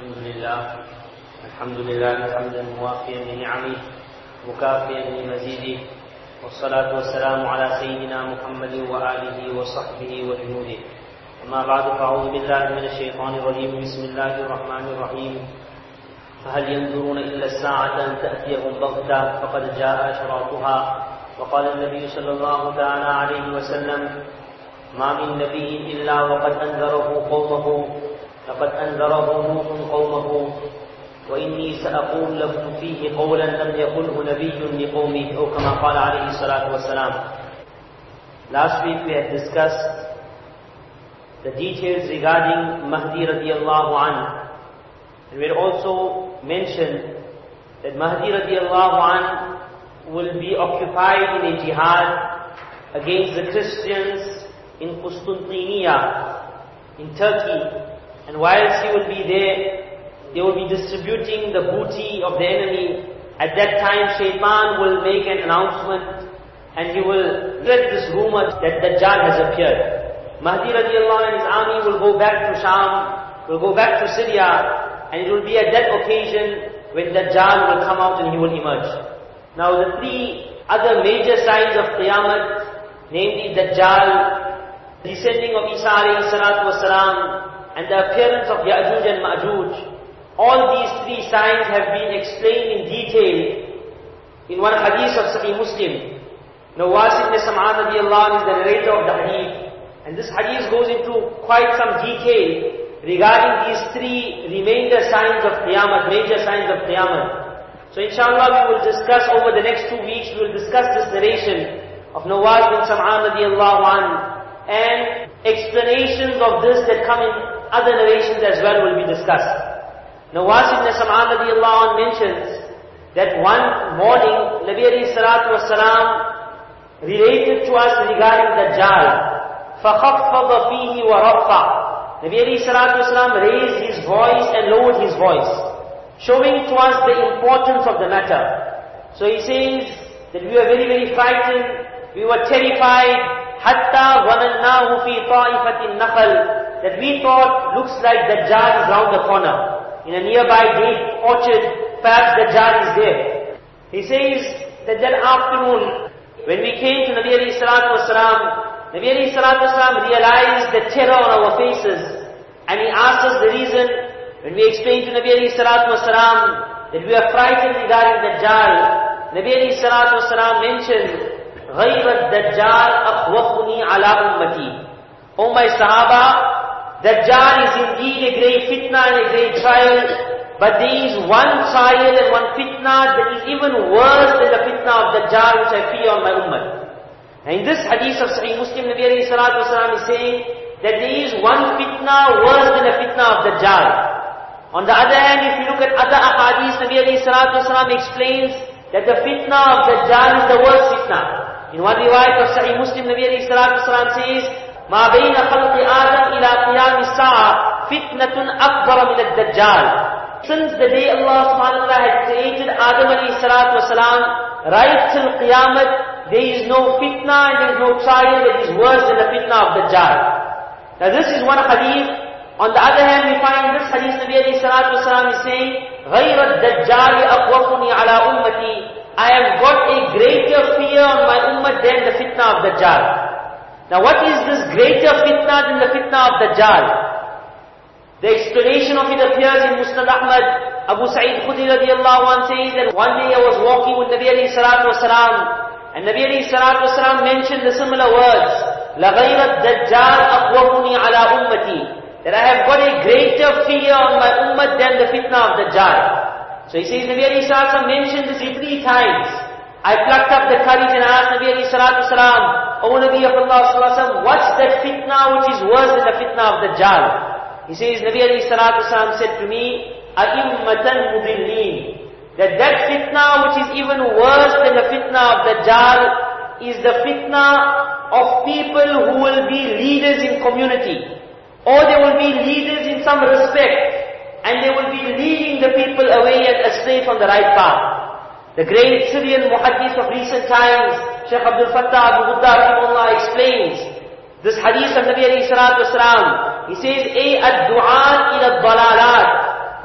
الحمد لله. الحمد لله حمدا موافيا لنعمه مكافيا لمزيده. والصلاة والسلام على سيدنا محمد وآله وصحبه وجنوده. أما بعد فأعوذ بالله من الشيطان الرجيم. بسم الله الرحمن الرحيم. فهل ينظرون إلا الساعة أن تأتيهم بغتة؟ فقد جاء أشراطها. وقال النبي صلى الله تعالى عليه وسلم ما من نبي إلا وقد أنذره قومه لقد أنذره نوح قومه وإني سأقول لكم فيه قولا لم يقله نبي لقومه أو كما قال عليه الصلاة والسلام Last week we had discussed the details regarding Mahdi radiallahu anhu. And we had also mentioned that Mahdi radiallahu anhu will be occupied in a jihad against the Christians in Qustantiniya, in Turkey. And whilst he will be there, they will be distributing the booty of the enemy. At that time, Shaitan will make an announcement and he will spread this rumor that Dajjal has appeared. Mahdi radiallahu and his army will go back to Sham, will go back to Syria, and it will be at that occasion when Dajjal will come out and he will emerge. Now the three other major signs of Qiyamah, namely Dajjal, descending of Isa alayhi salatu wasalam, and the appearance of Ya'juj and Ma'juj, all these three signs have been explained in detail in one hadith of Sahih Muslim. Nawas ibn Sam'an radiallahu is the narrator of the hadith. And this hadith goes into quite some detail regarding these three remainder signs of Qiyamah, major signs of Qiyamah. So inshallah we will discuss over the next two weeks, we will discuss this narration of Nawas bin Sam'an radiallahu an and explanations of this that come in other narrations as well will be discussed. Nawas ibn Sam'an radiallahu an mentions that one morning Nabi alayhi salatu wasalam related to us regarding Dajjal. فَخَفَّضَ فِيهِ وَرَفَّعَ Nabi alayhi salatu wasalam raised his voice and lowered his voice, showing to us the importance of the matter. So he says that we were very, very frightened, we were terrified, حَتَّى ظَنَنَّاهُ فِي طَائِفَةِ النَّخَلِ That we thought, looks like Dajjal is round the corner. In a nearby date orchard, perhaps Dajjal is there. He says that that afternoon, when we came to Nabi alayhi salatu wasalam, Nabi alayhi salatu wasalam realized the terror on our faces. And he asked us the reason, when we explained to Nabi alayhi salatu wasalam, that we are frightened regarding Dajjal. Nabi alayhi salatu wasalam mentioned, غَيْرَ الدَّجَّالِ أَخْوَفُنِي عَلَىٰ أُمَّتِي O my Sahaba, Dajjal is indeed a great fitna and a great trial, but there is one trial and one fitna that is even worse than the fitna of Dajjal which I fear on my ummah. And in this hadith of Sahih Muslim, Nabi alayhi salatu wasalam is saying that there is one fitna worse than the fitna of Dajjal. On the other hand, if you look at other ahadith, Nabi alayhi salatu wasalam explains that the fitna of Dajjal is the worst fitna. In one riwayat of Sahih Muslim, Nabi alayhi salatu wasalam says, ما بين خلق آدم إلى قيام الساعة فتنة أكبر من الدجال. Since the day Allah subhanahu wa ta'ala had created Adam alayhi salatu wasalam, right till Qiyamah, there is no fitna and there is no trial that is worse than the fitna of Dajjal. Now this is one hadith. On the other hand, we find this hadith Nabi alayhi salatu wasalam is saying, غَيْرَ الدَّجَّالِ أَقْوَفُنِي عَلَى أُمَّتِي I have got a greater fear on my ummah than the fitna of Dajjal. Now what is this greater fitna than the fitna of Dajjal? The explanation of it appears in Musnad Ahmad. Abu Sa'id Khudri radiallahu anh says that one day I was walking with Nabi alayhi salatu wasalam, and Nabi alayhi salatu wasalam mentioned the similar words, لَغَيْرَ الدَّجَّالِ أَقْوَمُنِي عَلَى أُمَّتِي That I have got a greater fear on my ummah than the fitna of Dajjal. So he says, Nabi Ali Salaam mentioned this three times. I plucked up the courage and asked Nabi Ali Salaam, O Nabi of Allah Salaam, what's that fitna which is worse than the fitna of the Dajjal? He says, Nabi Ali Salaam said to me, A'immatan mudillin. That that fitna which is even worse than the fitna of the Dajjal is the fitna of people who will be leaders in community. Or they will be leaders in some respect and they will be leading the people away and astray from the right path. The great Syrian muhaddith of recent times, Sheikh Abdul Fattah Abu Ghuddah explains this hadith of Nabi alayhi salatu wasalam. He says, Ay ad-du'an ila dalalat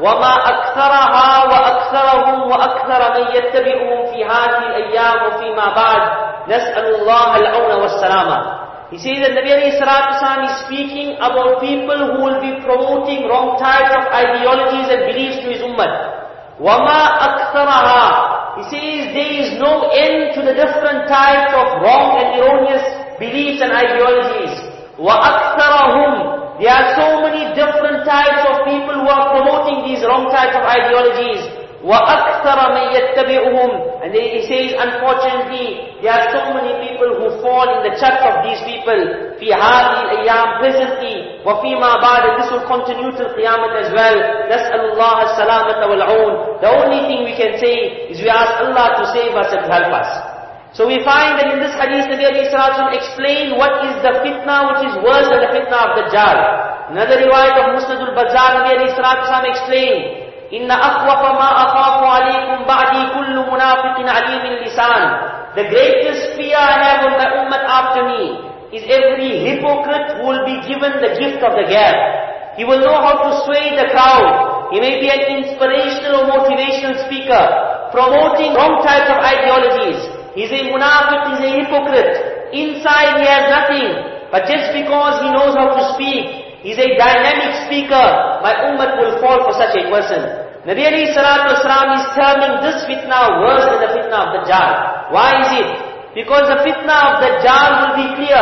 wama aktharaha wa aktharahum wa akthara man yattabi'uhum fi hadhihi al-ayyam wa fi ma ba'd. نسأل الله العون والسلامة He says that Nabi alayhi salatu wasalam is speaking about people who will be promoting wrong types of ideologies and beliefs to his ummah. وَمَا أَكْثَرَهَا He says there is no end to the different types of wrong and erroneous beliefs and ideologies. وَأَكْثَرَهُمْ there are so many different types of people who are promoting these wrong types of ideologies. وَأَكْثَرَ مَنْ يَتَّبِعُهُمْ And then he says, unfortunately, there are so many people who fall in the chat of these people. فِي هَذِهِ الْأَيَّامِ Presently, وَفِيمَا بَعْدَ This will continue till Qiyamah as well. نَسْأَلُ اللَّهَ السَّلَامَةَ وَالْعُونَ The only thing we can say is we ask Allah to save us and help us. So we find that in this hadith, Nabi alayhi salatu explained what is the fitna which is worse than the fitna of Dajjal. Another riwayat of Musnad al-Bazzar, Nabi alayhi salatu explained, إِنَّ أَخْوَفَ مَا أَخَافُ عَلَيْكُمْ بَعْدِي كُلُّ مُنَافِقٍ عَلِيمٍ lisan. The greatest fear I have on my ummah after me is every hypocrite who will be given the gift of the gap. He will know how to sway the crowd. He may be an inspirational or motivational speaker, promoting wrong types of ideologies. He's a munafiq, he's a hypocrite. Inside he has nothing. But just because he knows how to speak, he's a dynamic speaker, my ummah will fall for such a person. Nabi alayhi salatu wasalam is terming this fitna worse than the fitna of Dajjal. Why is it? Because the fitna of Dajjal will be clear.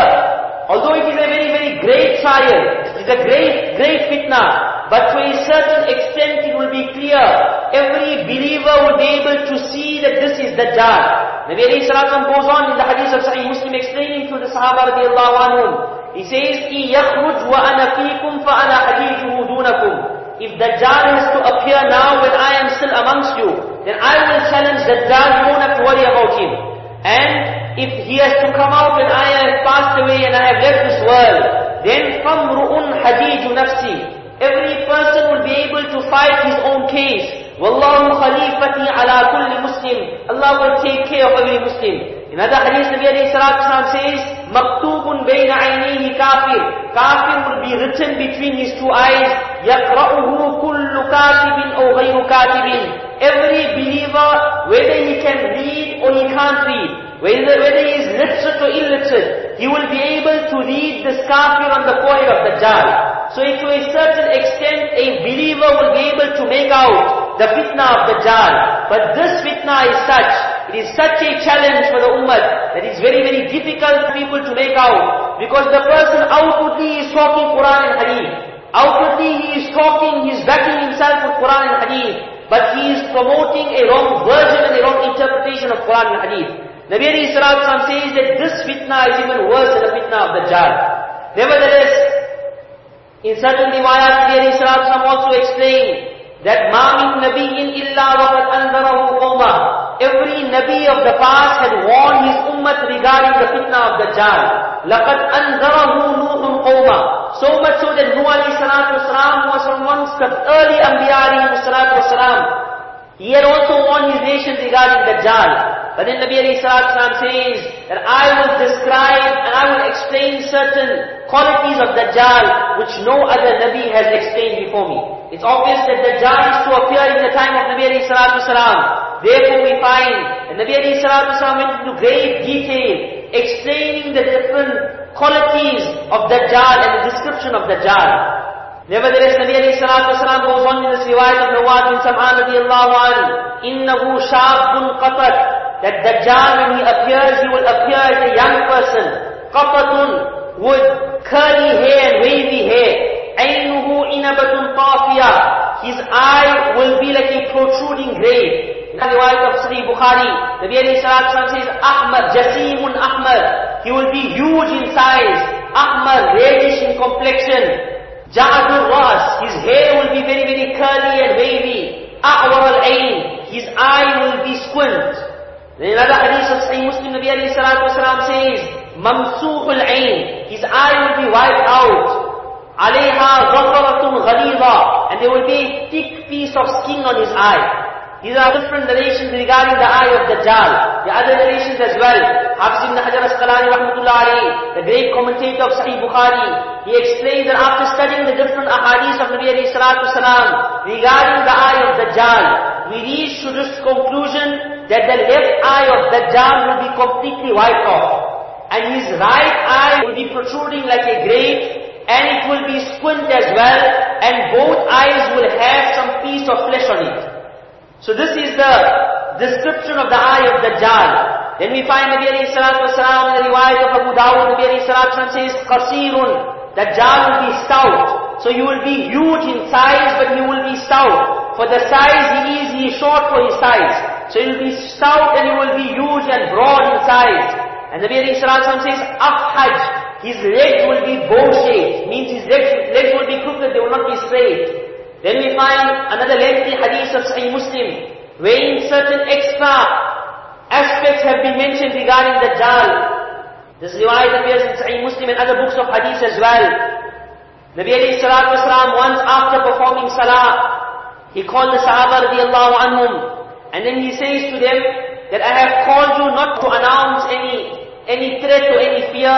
Although it is a very, very great trial, it is a great, great fitna, but to a certain extent it will be clear. Every believer will be able to see that this is Dajjal. Nabi alayhi salatu goes on in the hadith of Sahih Muslim explaining to the Sahaba radiallahu anhum. He says, إِن يَخْرُجْ وَأَنَا فِيكُمْ فَأَنَا حَدِيثُهُ دُونَكُمْ If Dajjal has to appear now when I am still amongst you, then I will challenge Dajjal, you don't have to worry about him. And if he has to come out when I have passed away and I have left this world, then فَمْرُؤٌ حَدِيجُ نَفْسِي Every person will be able to fight his own case. وَاللَّهُ خَلِيفَتِي عَلَى كُلِّ مُسْلِمٍ Allah will take care of every Muslim. Another hadith, Nabi alayhi salatu says, Maktubun bayna aynihi kafir. Kafir will be written between his two eyes. Yaqra'uhu kullu katibin aw ghayru katibin. Every believer, whether he can read or he can't read, whether, whether he is literate or illiterate, he will be able to read this kafir on the forehead of Dajjal. So if to a certain extent a believer will be able to make out the fitna of Dajjal. but this fitna is such it is such a challenge for the ummah that it's very, very difficult for people to make out. Because the person outwardly is talking Quran and Hadith. Outwardly he is talking, he is backing himself with Quran and Hadith. But he is promoting a wrong version and a wrong interpretation of Quran and Hadith. Nabi alayhi salatu says that this fitna is even worse than the fitna of the Dajjal. Nevertheless, in certain riwayat, Nabi alayhi salatu also explained that مَا مِن نَبِيٍّ إِلَّا وَقَدْ أَنذَرَهُ قَوْمًا Every Nabi of the past had warned his ummah regarding the fitna of Dajjal. لَقَدْ أَنذَرَهُ نُوحٌ قَوْمًا So much so that Nuh alayhi salatu wasalam was amongst the early Anbiya alayhi salatu wasalam. He had also warned his nation regarding Dajjal. But then Nabi alayhi salatu says that I will describe and I will explain certain qualities of Dajjal which no other Nabi has explained before me. It's obvious that Dajjal is to appear in the time of Nabi alayhi salatu Therefore we find that Nabi alayhi salatu went into great detail explaining the different qualities of Dajjal and the description of Dajjal. Nevertheless, Nabi alayhi salatu wasalam goes on in this riwayat of Rawat bin Sam'an radiallahu anhu, إِنَّهُ شَابٌ قَطَرْ That Dajjal when he appears, he will appear as a young person. قَطَرٌ with curly hair, wavy hair. عَيْنُهُ إِنَبَةٌ طَافِيَةٌ His eye will be like a protruding grave. In the wife of Sahih Bukhari, Nabi alayhi salatu wasalam says, Ahmad, Jasimun Ahmad. He will be huge in size. Ahmad, reddish in complexion. Ja'adur Ras, his hair will be very, very curly and wavy. A'war al-Ain, his eye will be squint. In another hadith of Sahih Muslim, Nabi alayhi salatu wasalam says, Mamsuhul ain, his eye will be wiped out. Alayha zafaratun ghalidha, and there will be a thick piece of skin on his eye. These are different narrations regarding the eye of Dajjal. The other narrations as well. Hafiz ibn Hajar Asqalani rahmatullah the great commentator of Sahih Bukhari, he explains that after studying the different ahadith of Nabi alayhi salatu wasalam, regarding the eye of Dajjal, we reach to this conclusion that the left eye of Dajjal will be completely wiped off. And his right eye will be protruding like a grave, and it will be squint as well, and both eyes will have some piece of flesh on it. So this is the description of the eye of the Dajjal. Then we find Nabi alayhi salatu wasalam in the riwayat of Abu Dawud, Nabi alayhi salatu wasalam says, Qasirun, Dajjal will be stout. So you will be huge in size, but you will be stout. For the size he is, he is short for his size. So he will be stout and he will be huge and broad in size. And Nabi alayhi salatu wasalam says, Afhaj, his legs will be bow-shaped. Means his legs, legs will be crooked, they will not be straight. Then we find another lengthy hadith of Sahih Muslim, wherein certain extra aspects have been mentioned regarding the Dajjal. This riwayat appears in Sahih Muslim and other books of hadith as well. Nabi alayhi salatu wasalam, once after performing salah, he called the Sahaba radiallahu anhum, and then he says to them, that I have called you not to announce any, any threat or any fear,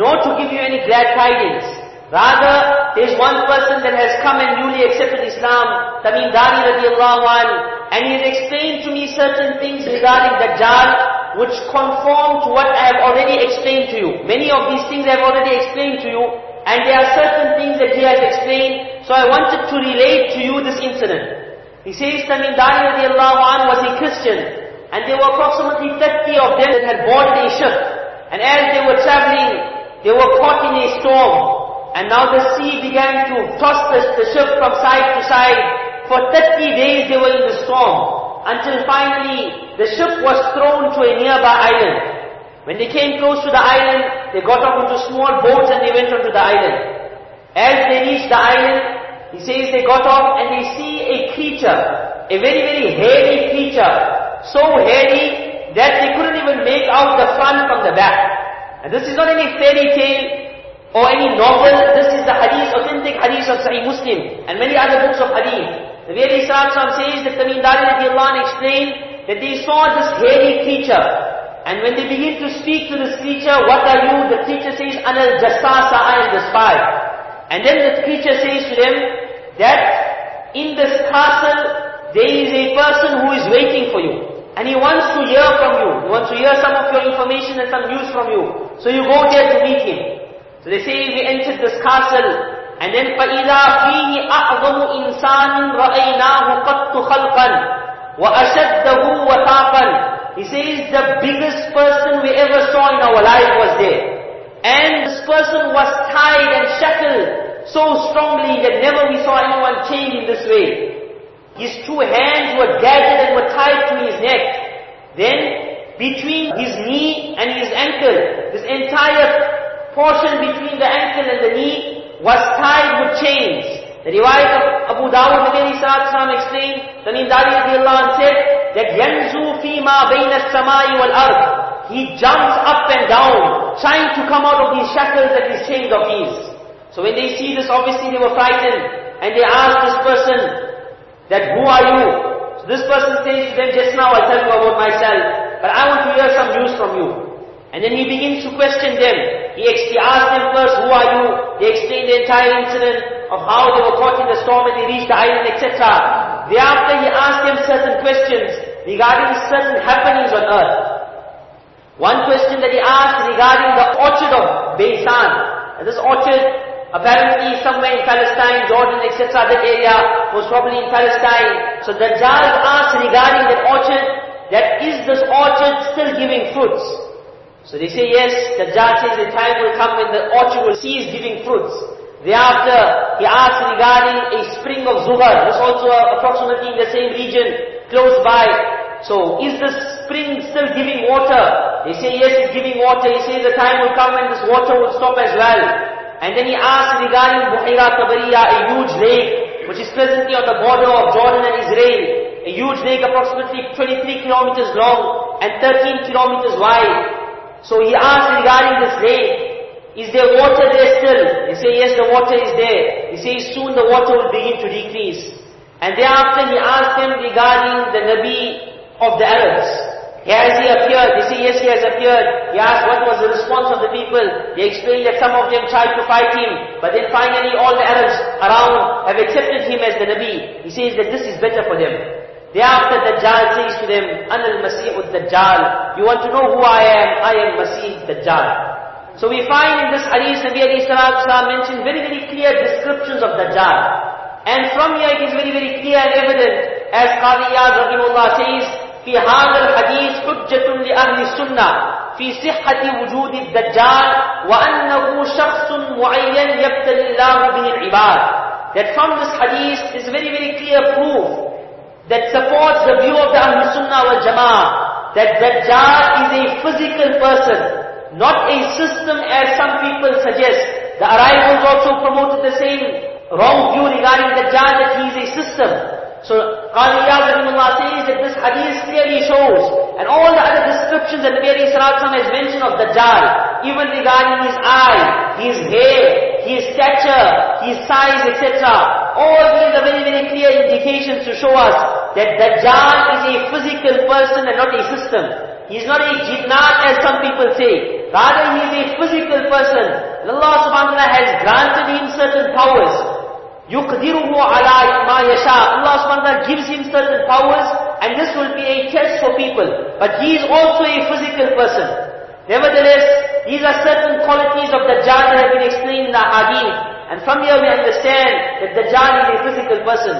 nor to give you any glad tidings. Rather, there is one person that has come and newly accepted Islam, Tamim Dari radiallahu an, and he has explained to me certain things regarding Dajjal, which conform to what I have already explained to you. Many of these things I have already explained to you, and there are certain things that he has explained, so I wanted to relate to you this incident. He says Tamim Dari radiallahu an was a Christian, and there were approximately 30 of them that had boarded a ship, and as they were traveling, they were caught in a storm, and now the sea began to toss the, the ship from side to side. For 30 days they were in the storm. Until finally the ship was thrown to a nearby island. When they came close to the island, they got off into small boats and they went onto the island. As they reached the island, he says they got off and they see a creature, a very very hairy creature, so hairy that they couldn't even make out the front from the back. And this is not any fairy tale, or any novel, this is the hadith, authentic hadith of Sahih Muslim and many other books of hadith. The very Islam says that Tamim Dari radiallahu explained that they saw this hairy creature. And when they begin to speak to this creature, what are you? The creature says, Anal Jassasa, I am the spy. And then the creature says to them that in this castle, there is a person who is waiting for you. And he wants to hear from you. He wants to hear some of your information and some news from you. So you go there to meet him. So they say we entered this castle and then فَإِذَا فِيهِ أَعْظَمُ إِنسَانٍ رَأَيْنَاهُ قَطُّ خَلْقًا وَأَشَدَّهُ وَثَاقًا He says the biggest person we ever saw in our life was there. And this person was tied and shackled so strongly that never we saw anyone chained in this way. His two hands were gathered and were tied to his neck. Then between his knee and his ankle, this entire portion between the ankle and the knee was tied with chains. The riwayat of Abu Dawud alayhi salatu explained, Tamim Dari Allah said, that yanzu fima bayna samai wal ard. He jumps up and down, trying to come out of these shackles and his chains of ease. So when they see this, obviously they were frightened, and they asked this person, that who are you? So this person says to them, just now I'll tell you about myself, but I want to hear some news from you. And then he begins to question them. He, he asked them first, who are you? They explain the entire incident of how they were caught in the storm and they reached the island, etc. Thereafter he asked them certain questions regarding certain happenings on earth. One question that he asked regarding the orchard of Baysan. And this orchard, apparently somewhere in Palestine, Jordan, etc., that area was probably in Palestine. So Dajjal asked regarding that orchard, that is this orchard still giving fruits? So they say, yes, the judge says the time will come when the orchard will cease giving fruits. Thereafter, he asks regarding a spring of Zughar. This also approximately in the same region, close by. So, is the spring still giving water? They say, yes, it's giving water. He says the time will come when this water will stop as well. And then he asks regarding Buhaira Tabariya, a huge lake, which is presently on the border of Jordan and Israel. A huge lake approximately 23 kilometers long and 13 kilometers wide. So he asked regarding this lake, is there water there still? They say, yes, the water is there. He says, soon the water will begin to decrease. And thereafter he asked them regarding the Nabi of the Arabs. Has he appeared? They say, yes, he has appeared. He asked what was the response of the people. They explained that some of them tried to fight him, but then finally all the Arabs around have accepted him as the Nabi. He says that this is better for them. Thereafter Dajjal says to them, Anal Masih Dajjal. You want to know who I am? I am Masih Dajjal. So we find in this hadith, Nabi alayhi salatu mentioned very, very clear descriptions of Dajjal. And from here it is very, very clear and evident, as Qadi Iyad rahimahullah says, في هذا الحديث حجة لأهل السنة في صحة وجود الدجال وأنه شخص معين يبتلي الله به العباد. That from this hadith is very very clear proof that supports the view of the Ahl Sunnah wal Jama'ah that Dajjal is a physical person, not a system as some people suggest. The arrivals also promoted the same wrong view regarding Dajjal that he is a system. So Qadi Rahimullah says that this hadith clearly shows, and all the other descriptions that Nabi Alayhi Salatu has mentioned of Dajjal, even regarding his eye, his hair, his stature, his size, etc. All these are very, very clear indications to show us that Dajjal is a physical person and not a system. He's not a jinnat as some people say. Rather, he is a physical person. And Allah subhanahu wa ta'ala has granted him certain powers. يُقْدِرُهُ عَلَى مَا يَشَاء Allah subhanahu wa ta'ala gives him certain powers and this will be a test for people. But he is also a physical person. Nevertheless, these are certain qualities of Dajjal that have been explained in the hadith. And from here we understand that Dajjal is a physical person.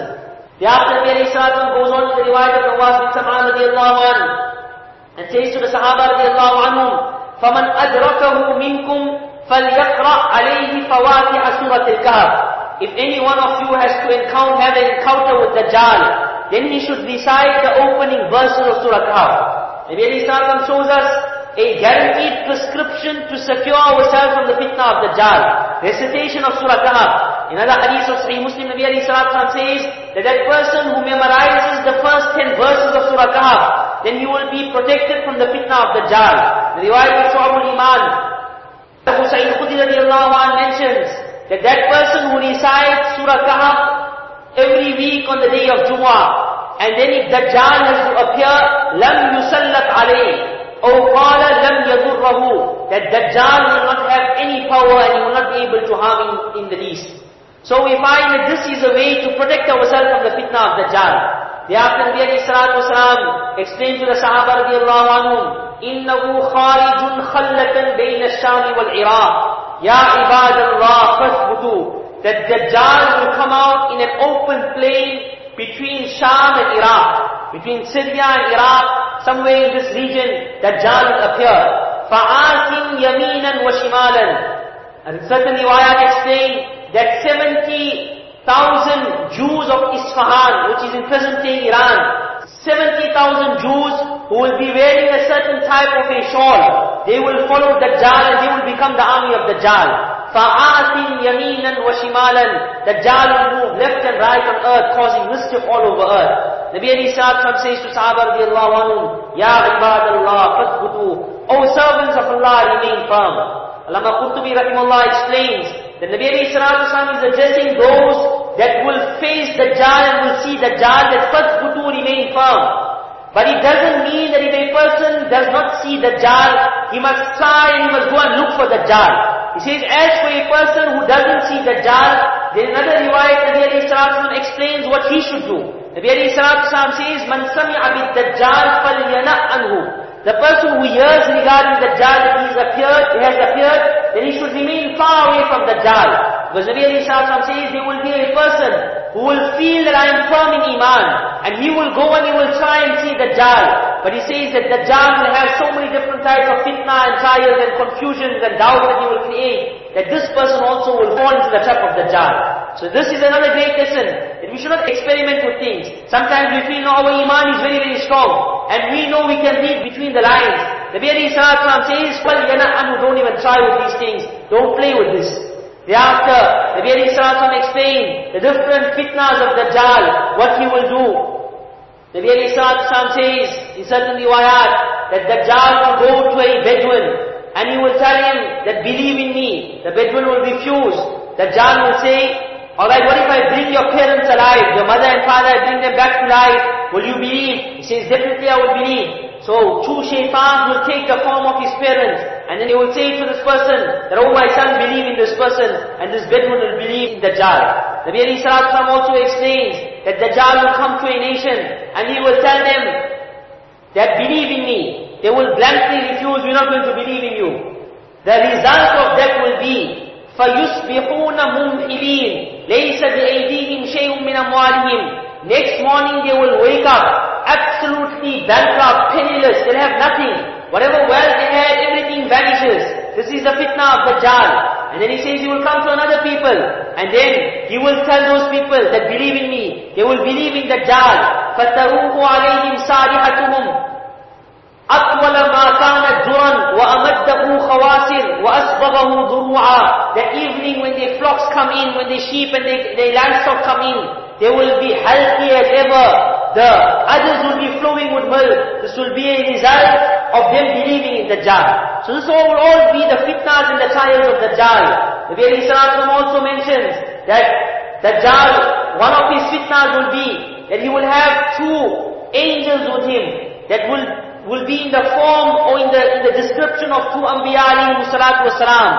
Thereafter Nabi Sallallahu goes on to the riwayat of Nawaz bin Sam'an radiallahu anhu and says to the Sahaba radiallahu anhum, فَمَنْ أَدْرَكَهُ مِنْكُمْ فَلْيَقْرَأْ عَلَيْهِ فَوَاتِحَ سُورَةِ الْكَهْفِ if any one of you has to encounter, have an encounter with Dajjal, then he should recite the opening verses of Surah Kahf. Nabi Ali Sallam shows us a guaranteed prescription to secure ourselves from the fitna of Dajjal. Recitation of Surah Kahf. In other hadith of Sahih Muslim, Nabi Ali Sallam says that that person who memorizes the first ten verses of Surah Kahf, then he will be protected from the fitna of Dajjal. The riwayat of Shu'abul Iman, Abu Sa'id Khudri mentions that that person who recites Surah Kahf every week on the day of Jumu'ah, and then if Dajjal has to appear, لَمْ يُسَلَّتْ عَلَيْهِ or qala lam yadurrahu, that Dajjal will not have any power and he will not be able to harm him in the least. So we find that this is a way to protect ourselves from the fitna of Dajjal. Thereafter Nabi alayhi salatu wasalam explained to the Sahaba radiallahu anhum, إِنَّهُ خَارِجٌ خَلَّةً بَيْنَ الشَّامِ وَالْعِرَاقِ Ya ibadallah fasbutu. That Dajjal will come out in an open plain between Sham and Iraq. Between Syria and Iraq, somewhere in this region, Dajjal will appear. فَعَاكٍ يَمِينًا وَشِمَالًا And certainly riwayat explain that 70,000 Jews of Isfahan, which is in present-day Iran, 70,000 Jews who will be wearing a certain type of a shawl. They will follow Dajjal and they will become the army of Dajjal. فَآتٍ يَمِينًا وَشِمَالًا Dajjal will move left and right on earth, causing mischief all over earth. Nabi Ali Sallam says to Sahaba radiallahu anhum, Ya ibadallah, fatbutu. O servants of Allah, remain firm. Allama Qurtubi rahimahullah explains that Nabi Ali Sallam is addressing those that will face the Dajjal and will see the Dajjal, that fatbutu, remain firm. But it doesn't mean that if a person does not see Dajjal, he must try and he must go and look for Dajjal. He says, as for a person who doesn't see the there is another riwayat, Nabi alayhi salatu explains what he should do. Nabi alayhi salatu says, Man sami'a bid-dajjal falyana anhu. The person who hears regarding the Dajjal that he has appeared, has appeared, then he should remain far away from the Dajjal. Because Nabi salatu says, there will be a person who will feel that I am firm in Iman. And he will go and he will try and see the Dajjal. But he says that the Dajjal will have so many different types of fitna and trials and confusions and doubts that he will create, that this person also will fall into the trap of the Dajjal. So this is another great lesson, that we should not experiment with things. Sometimes we feel, no, our Iman is very, very strong. And we know we can read between the lines. The Nabi Sallallahu says, well, don't even try with these things. Don't play with this. Thereafter, Nabi Ali Sallallahu explained the different fitnas of Dajjal, what he will do. Nabi Ali Sallallahu says in certain riwayat that Dajjal will go to a Bedouin and he will tell him that believe in me. The Bedouin will refuse. Dajjal will say, alright, what if I bring your parents alive, your mother and father, I bring them back to life, will you believe? He says, definitely I will believe. So two shaitans will take the form of his parents, and then he will say to this person, that, oh my son, believe in this person, and this Bedouin will believe in Dajjal. Nabi Ali Sallallahu also explains that Dajjal will come to a nation, and he will tell them, that believe in me. They will blankly refuse, we're not going to believe in you. The result of that will be, فَيُصْبِحُونَ مُمْحِلِينَ لَيْسَ بِأَيْدِيهِمْ شَيْءٌ مِّنْ أَمْوَالِهِمْ Next morning they will wake up, absolutely bankrupt, penniless, they'll have nothing. Whatever wealth they had, everything vanishes. This is the fitna of Dajjal. And then he says he will come to another people. And then he will tell those people that believe in me. They will believe in Dajjal. فَتَرُوهُ عَلَيْهِمْ صَالِحَتُهُمْ أطول ما كانت جرا وأمده خواسر وأسبغه ضروعا The evening when the flocks come in, when the sheep and the, the livestock come in, they will be healthy as ever. The others will be flowing with milk. This will be a result of them believing in the Dajjal. So this will all be the fitnas and the trials of the Dajjal. The Nabi Sallallahu also mentions that Dajjal, one of his fitnas will be that he will have two angels with him that will will be in the form or in the, in the description of two Anbiya alayhi salatu wasalam.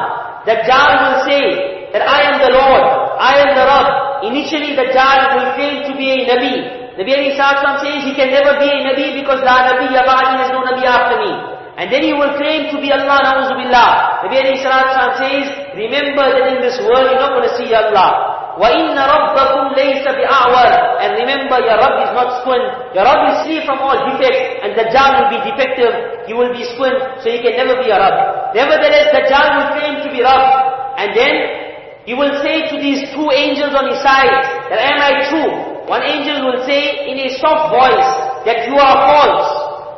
Dajjal will say that I am the Lord, I am the Rabb. Initially Dajjal will claim to be a Nabi. Nabi alayhi salatu says he can never be a Nabi because La Nabi Yabadi has no Nabi after me. And then he will claim to be Allah, na'uzu billah. Nabi alayhi salatu says, remember that in this world you're not going to see Allah. وَإِنَّ رَبَّكُمْ لَيْسَ بِأَعْوَرٍ And remember, your Rabb is not squint. Your Rabb is free from all defects. And Dajjal will be defective. He will be squint, so he can never be a Rabb. Nevertheless, Dajjal will claim to be Rabb. And then, he will say to these two angels on his side, that am I true? One angel will say in a soft voice, that you are false.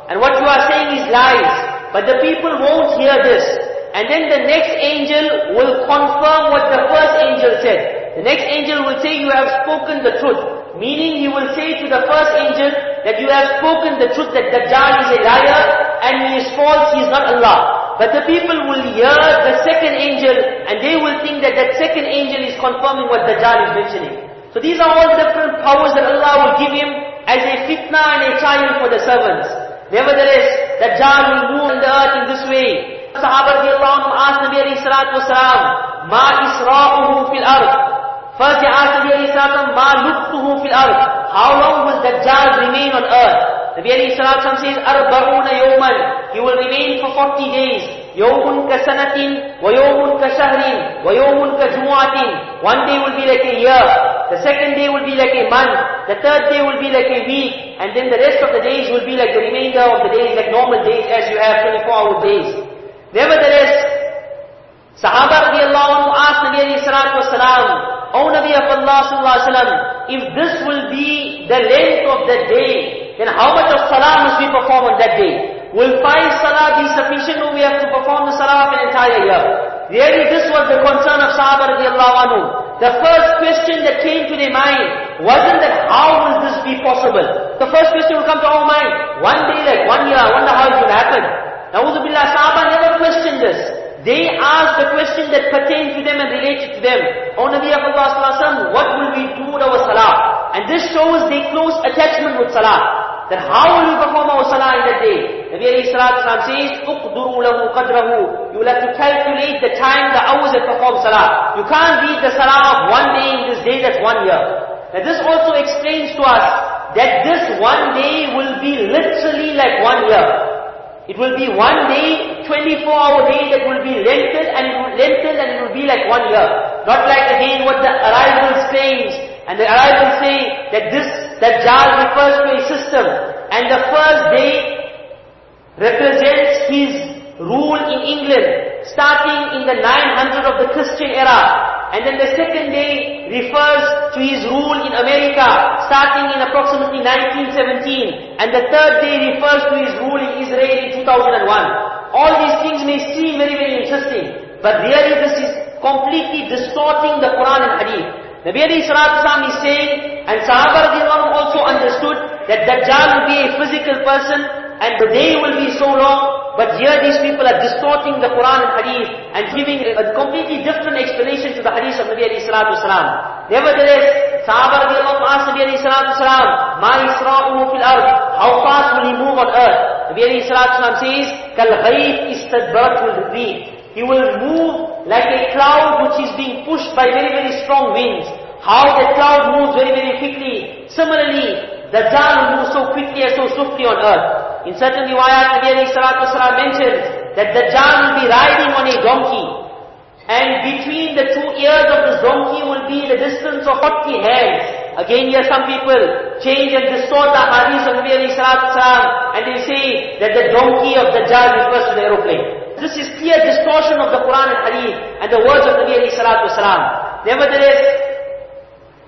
And what you are saying is lies. But the people won't hear this. And then the next angel will confirm what the first angel said. The next angel will say, you have spoken the truth. Meaning he will say to the first angel that you have spoken the truth that Dajjal is a liar and he is false, he is not Allah. But the people will hear the second angel and they will think that that second angel is confirming what Dajjal is mentioning. So these are all different powers that Allah will give him as a fitna and a trial for the servants. Nevertheless, Dajjal will move on the earth in this way. Nabi Ma isra'uhu fil ard. Nabi Ma fil ard. How long will Dajjal remain on earth? Nabi alayhi salatu says, Arba'una yawman. He will remain for 40 days. Yawmun ka sanatin, wa yawmun ka shahrin, wa yawmun ka jumu'atin. One day will be like a year. The second day will be like a month. The third day will be like a week. And then the rest of the days will be like the remainder of the days, like normal days as you have 24 hour days. Nevertheless, Sahaba radiallahu asked Nabi salatu wasalam, O Nabi of Allah sallallahu wasallam, if this will be the length of the day, then how much of salah must we perform on that day? Will five salah be sufficient or we have to perform the salah of an entire year? Really this was the concern of Sahaba radiallahu anhu. The first question that came to their mind wasn't that how will this be possible? The first question will come to our mind, one day like one year, I wonder how it will happen. Na'udhu Sahaba never questioned this. They asked the question that pertained to them and related to them. O Nabi of Allah what will we do with our salah? And this shows the close attachment with salah. That how will we perform our salah in that day? Nabi alayhi salatu says, اُقْدُرُوا لَهُ قَدْرَهُ You will have to calculate the time, the hours that perform salah. You can't read the salah of one day in this day, that's one year. Now this also explains to us that this one day will be literally like one year. It will be one day, 24 hour day that will be lengthened and it will lengthen and it will be like one year. Not like again what the arrivals claims. And the arrivals say that this, that jar refers to a system. And the first day represents his rule in England, starting in the 900 of the Christian era. And then the second day refers to his rule in America, starting in approximately 1917. And the third day refers to his rule in Israel in 2001. All these things may seem very, very interesting. But really this is completely distorting the Quran and Hadith. Nabi alayhi salatu is saying, and Sahaba also understood that Dajjal will be a physical person and the day will be so long, but here these people are distorting the Quran and Hadith and giving a completely different explanation to the Hadith of Nabi alayhi salatu wasalam. Nevertheless, Sahaba radiallahu asked Nabi alayhi salatu wasalam, Ma isra'uhu fil ard, how fast will he move on earth? Nabi alayhi salatu wasalam says, Kal ghayb istadbarat He will move like a cloud which is being pushed by very, very strong winds. How the cloud moves very, very quickly. Similarly, Dajjal will move so quickly and so swiftly on earth. In certain riwayat, Nabi wasalam mentions that Dajjal will be riding on a donkey. And between the two ears of the donkey will be the distance of 40 hands. Again here some people change and distort the hadith of Nabi wasalam and they say that the donkey of Dajjal refers to the aeroplane. This is clear distortion of the Quran and hadith and the words of Nabi alayhi salatu wasalam. Nevertheless,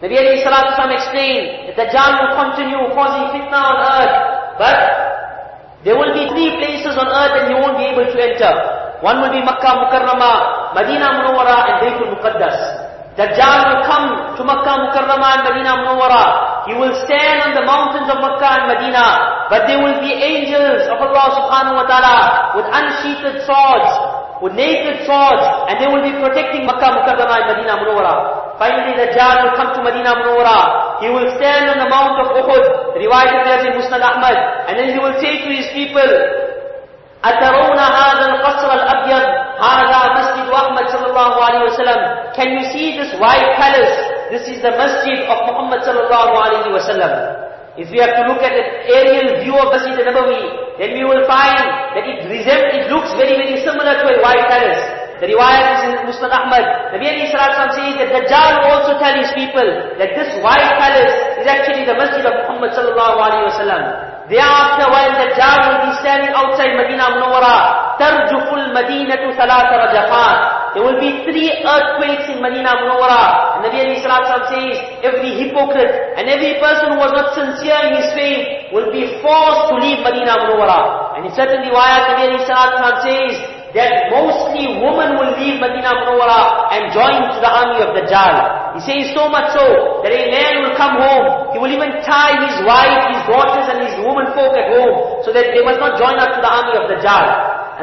Nabi alayhi salatu wasalam explained that the Dajjal will continue causing fitna on earth. But there will be three places on earth and you won't be able to enter. One will be Makkah Mukarramah, Medina Munawwara and Baytul Muqaddas. Dajjal will come to Makkah Mukarramah and Medina Munawwara. He will stand on the mountains of Makkah and Medina. But there will be angels of Allah subhanahu wa ta'ala with unsheathed swords, with naked swords, and they will be protecting Makkah Mukarramah and Medina Munawwara. Finally, Dajjal will come to Medina Munawwara. He will stand on the mount of Uhud, riwayat appears in Musnad Ahmad, and then he will say to his people, أترون هذا القصر الأبيض هذا مسجد أحمد صلى الله عليه وسلم Can you see this white palace? This is the masjid of Muhammad صلى الله عليه وسلم If we have to look at the aerial view of Masjid Nabawi, then we will find that it, it looks very, very similar to a white palace. The riwayat is in Musnad Ahmad. Nabi Ali Salaam says that Dajjal will also tell his people that this white palace is actually the masjid of Muhammad sallallahu alayhi wa. Thereafter, while Dajjal will be standing outside Medina Munawwara, تَرْجُفُ الْمَدِينَةُ ثَلَاثَ رَجَفَاتٍ there will be three earthquakes in Medina Munawwara. And Nabi Ali says, every hypocrite and every person who was not sincere in his faith will be forced to leave Medina Munawwara. And in certain riwayat, Nabi Ali Salaam says, that mostly women will leave Medina Munawwara and join to the army of Dajjal. He says so much so that a man will come home, he will even tie his wife, his daughters and his woman folk at home so that they must not join up to the army of Dajjal.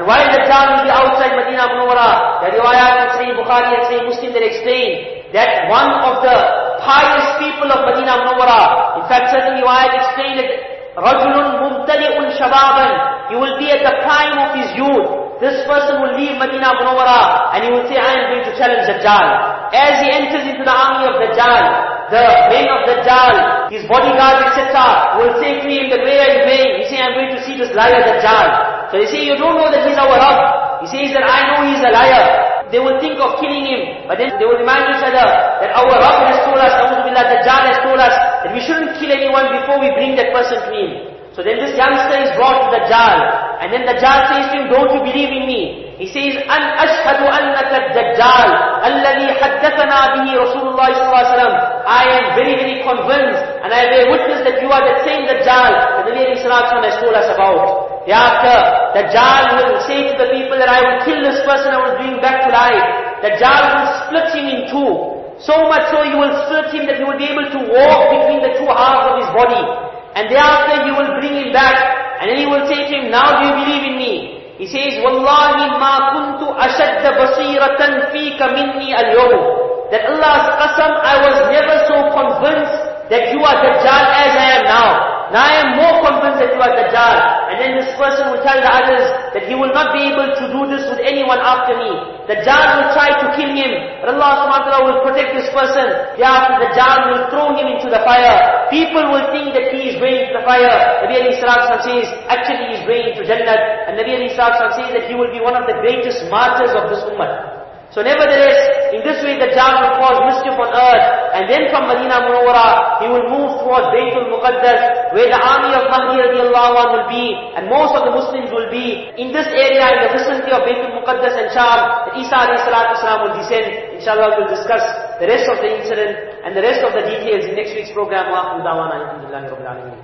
And while Dajjal will be outside Medina Munawwara, the riwayat in Sahih Bukhari and Sahih Muslim that explain that one of the pious people of Medina Munawwara, in fact certain riwayat explain that رَجُلٌ مُمْتَلِئٌ شَبَابًا He will be at the prime of his youth. This person will leave Medina Munawwara and he will say, I am going to challenge Dajjal. As he enters into the army of Dajjal, the men of Dajjal, his bodyguards, etc., will say to him that where are you going? He say, I'm going to see this liar Dajjal. So they say, you don't know that he's our Rabb. He says that I know he's a liar. They will think of killing him, but then they will remind each other that our Rabb has told us, Alhamdulillah, Dajjal has told us that we shouldn't kill anyone before we bring that person to him. So then this youngster is brought to the Dajjal. And then the Dajjal says to him, don't you believe in me? He says, أن أشهد أنك الدجال الذي حدثنا به رسول الله صلى الله عليه وسلم. I am very, very convinced and I bear witness that you are the same Dajjal that the Nabi Sallallahu has told us about. Thereafter, the Dajjal will say to the people that I will kill this person, I will bring back to life. The Dajjal will split him in two. So much so you will split him that he will be able to walk between the two halves of his body. And thereafter you will bring him back. And then he will say to him, now do you believe in me? He says, Wallahi ma kuntu ashadda basiratan fika minni al That Allah's qasam, I was never so convinced that you are Dajjal as I am now. Now I am more convinced that you are Dajjal. And then this person will tell the others that he will not be able to do this with anyone after me. Dajjal will try to kill him. But Allah subhanahu wa ta'ala will protect this person. Thereafter Dajjal will throw him into the fire. People will think that he is going to the fire. Nabi Ali Sallallahu says, actually he is going into Jannat. And Nabi Ali Sallallahu says that he will be one of the greatest martyrs of this ummah. So nevertheless, in this way the Dajjal will cause mischief on earth, and then from Medina Munawwara, he will move towards Baytul Muqaddas, where the army of Mahdi radiallahu anh will be, and most of the Muslims will be. In this area, in the vicinity of Baytul Muqaddas and Sham, that Isa alayhi will descend. Inshallah we'll discuss the rest of the incident and the rest of the details in next week's program. Wa